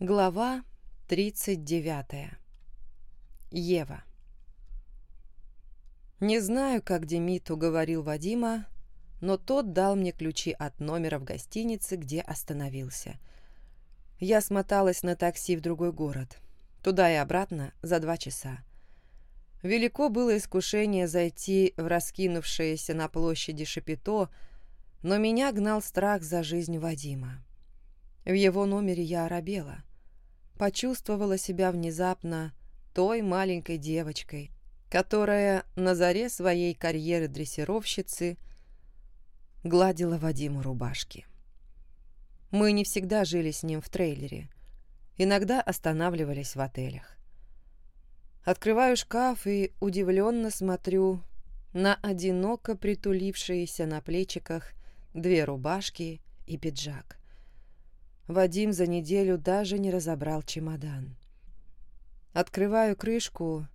Глава 39. Ева. Не знаю, как Демид уговорил Вадима, но тот дал мне ключи от номера в гостинице, где остановился. Я смоталась на такси в другой город. Туда и обратно за два часа. Велико было искушение зайти в раскинувшееся на площади Шапито, но меня гнал страх за жизнь Вадима. В его номере я оробела. Почувствовала себя внезапно той маленькой девочкой, которая на заре своей карьеры дрессировщицы гладила Вадиму рубашки. Мы не всегда жили с ним в трейлере. Иногда останавливались в отелях. Открываю шкаф и удивленно смотрю на одиноко притулившиеся на плечиках две рубашки и пиджак. Вадим за неделю даже не разобрал чемодан. Открываю крышку,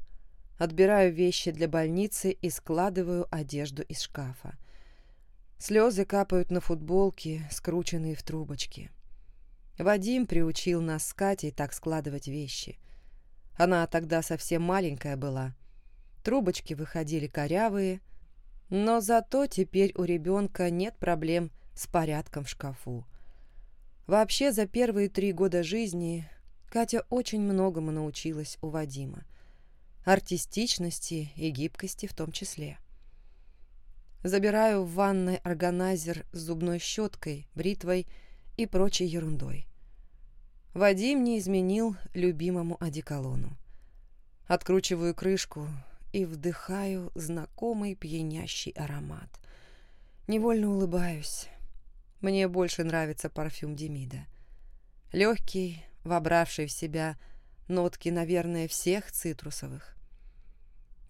отбираю вещи для больницы и складываю одежду из шкафа. Слезы капают на футболки, скрученные в трубочки. Вадим приучил нас с Катей так складывать вещи. Она тогда совсем маленькая была. Трубочки выходили корявые, но зато теперь у ребенка нет проблем с порядком в шкафу. Вообще, за первые три года жизни Катя очень многому научилась у Вадима. Артистичности и гибкости в том числе. Забираю в ванной органайзер с зубной щеткой, бритвой и прочей ерундой. Вадим не изменил любимому одеколону. Откручиваю крышку и вдыхаю знакомый пьянящий аромат. Невольно улыбаюсь. Мне больше нравится парфюм Демида. Легкий, вобравший в себя нотки, наверное, всех цитрусовых.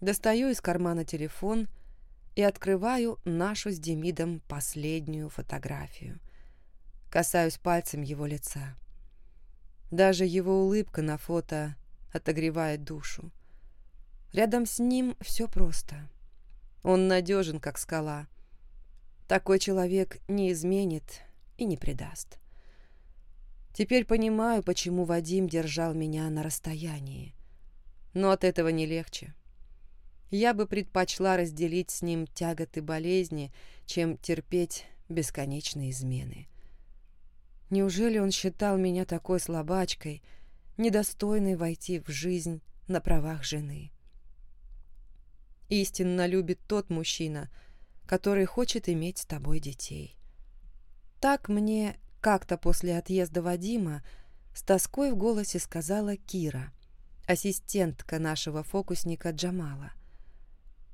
Достаю из кармана телефон и открываю нашу с Демидом последнюю фотографию. Касаюсь пальцем его лица. Даже его улыбка на фото отогревает душу. Рядом с ним все просто. Он надежен, как скала. Такой человек не изменит и не предаст. Теперь понимаю, почему Вадим держал меня на расстоянии. Но от этого не легче. Я бы предпочла разделить с ним тяготы болезни, чем терпеть бесконечные измены. Неужели он считал меня такой слабачкой, недостойной войти в жизнь на правах жены? Истинно любит тот мужчина, который хочет иметь с тобой детей. Так мне как-то после отъезда Вадима с тоской в голосе сказала Кира, ассистентка нашего фокусника Джамала.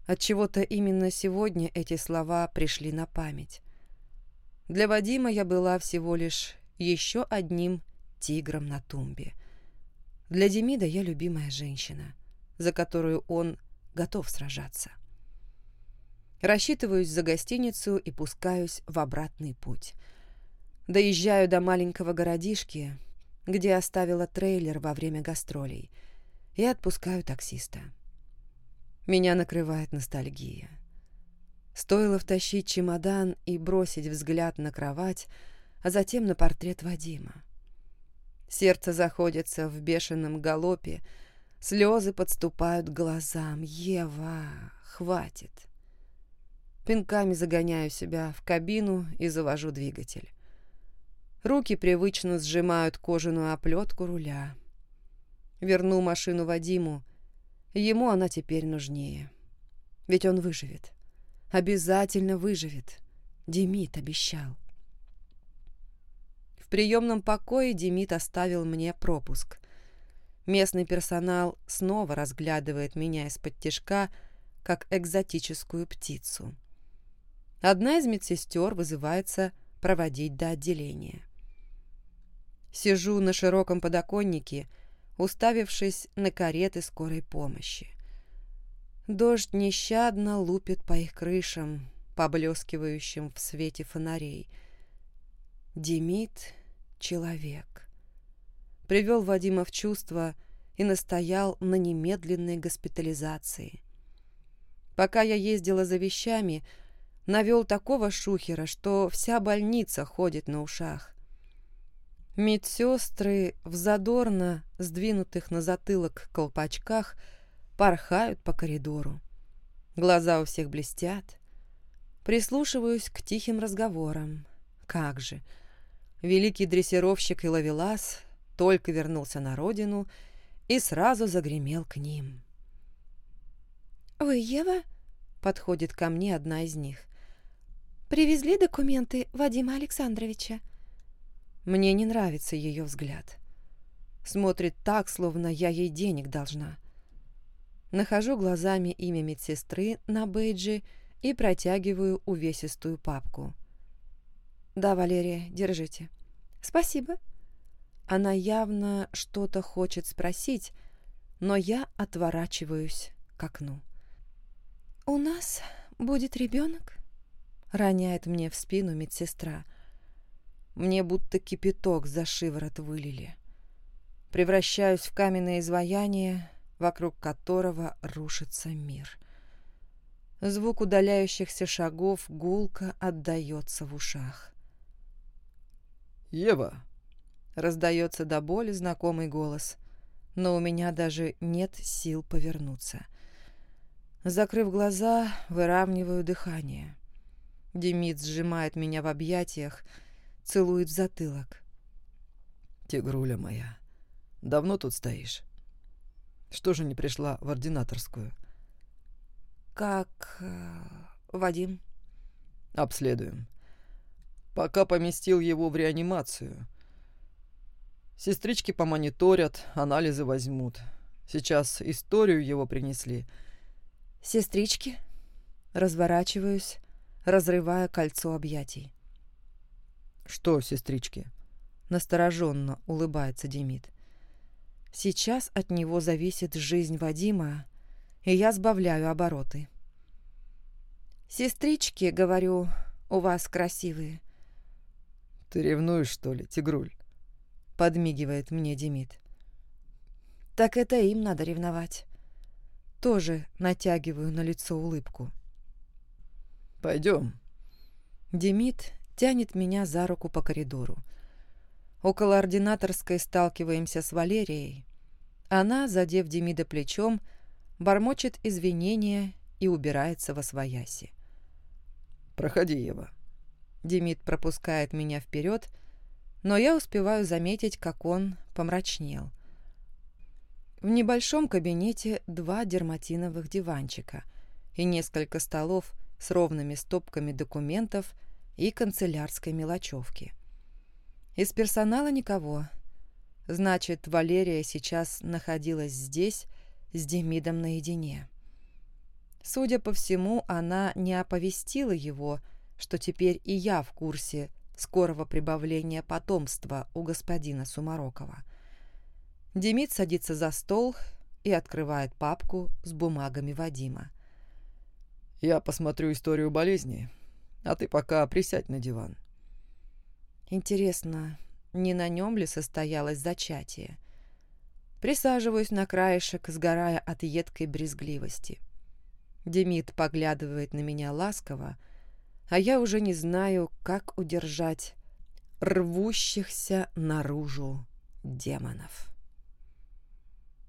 Отчего-то именно сегодня эти слова пришли на память. Для Вадима я была всего лишь еще одним тигром на тумбе. Для Демида я любимая женщина, за которую он готов сражаться. Рассчитываюсь за гостиницу и пускаюсь в обратный путь. Доезжаю до маленького городишки, где оставила трейлер во время гастролей, и отпускаю таксиста. Меня накрывает ностальгия. Стоило втащить чемодан и бросить взгляд на кровать, а затем на портрет Вадима. Сердце заходится в бешеном галопе, слезы подступают к глазам. «Ева, хватит!» Пинками загоняю себя в кабину и завожу двигатель. Руки привычно сжимают кожаную оплетку руля. Верну машину Вадиму. Ему она теперь нужнее. Ведь он выживет. Обязательно выживет. Демид обещал приемном покое Демид оставил мне пропуск. Местный персонал снова разглядывает меня из-под тишка, как экзотическую птицу. Одна из медсестер вызывается проводить до отделения. Сижу на широком подоконнике, уставившись на кареты скорой помощи. Дождь нещадно лупит по их крышам, поблескивающим в свете фонарей. Демид человек. Привел Вадима в чувство и настоял на немедленной госпитализации. Пока я ездила за вещами, навел такого шухера, что вся больница ходит на ушах. Медсестры в задорно сдвинутых на затылок колпачках порхают по коридору. Глаза у всех блестят. Прислушиваюсь к тихим разговорам. Как же! Великий дрессировщик и ловелас только вернулся на родину и сразу загремел к ним. «Вы Ева?» — подходит ко мне одна из них. «Привезли документы Вадима Александровича?» Мне не нравится ее взгляд. Смотрит так, словно я ей денег должна. Нахожу глазами имя медсестры на бейджи и протягиваю увесистую папку. «Да, Валерия, держите». «Спасибо». Она явно что-то хочет спросить, но я отворачиваюсь к окну. «У нас будет ребенок?» — роняет мне в спину медсестра — мне будто кипяток за шиворот вылили. Превращаюсь в каменное изваяние, вокруг которого рушится мир. Звук удаляющихся шагов гулко отдается в ушах. «Ева!» — раздается до боли знакомый голос, но у меня даже нет сил повернуться. Закрыв глаза, выравниваю дыхание. Демид сжимает меня в объятиях, целует в затылок. «Тигруля моя, давно тут стоишь? Что же не пришла в ординаторскую?» «Как... Э, Вадим?» «Обследуем. Пока поместил его в реанимацию. Сестрички помониторят, анализы возьмут. Сейчас историю его принесли». «Сестрички?» Разворачиваюсь, разрывая кольцо объятий. «Что, сестрички?» Настороженно улыбается Демид. «Сейчас от него зависит жизнь Вадима, и я сбавляю обороты». «Сестрички, — говорю, — у вас красивые». «Ты ревнуешь, что ли, тигруль?» — подмигивает мне Демид. «Так это им надо ревновать». Тоже натягиваю на лицо улыбку. «Пойдем». Демид тянет меня за руку по коридору. Около ординаторской сталкиваемся с Валерией. Она, задев Демида плечом, бормочет извинения и убирается во свояси. «Проходи, Ева». Демид пропускает меня вперед, но я успеваю заметить, как он помрачнел. В небольшом кабинете два дерматиновых диванчика и несколько столов с ровными стопками документов – и канцелярской мелочевки. Из персонала никого. Значит, Валерия сейчас находилась здесь с Демидом наедине. Судя по всему, она не оповестила его, что теперь и я в курсе скорого прибавления потомства у господина Сумарокова. Демид садится за стол и открывает папку с бумагами Вадима. «Я посмотрю историю болезни а ты пока присядь на диван. Интересно, не на нем ли состоялось зачатие? Присаживаюсь на краешек, сгорая от едкой брезгливости. Демид поглядывает на меня ласково, а я уже не знаю, как удержать рвущихся наружу демонов.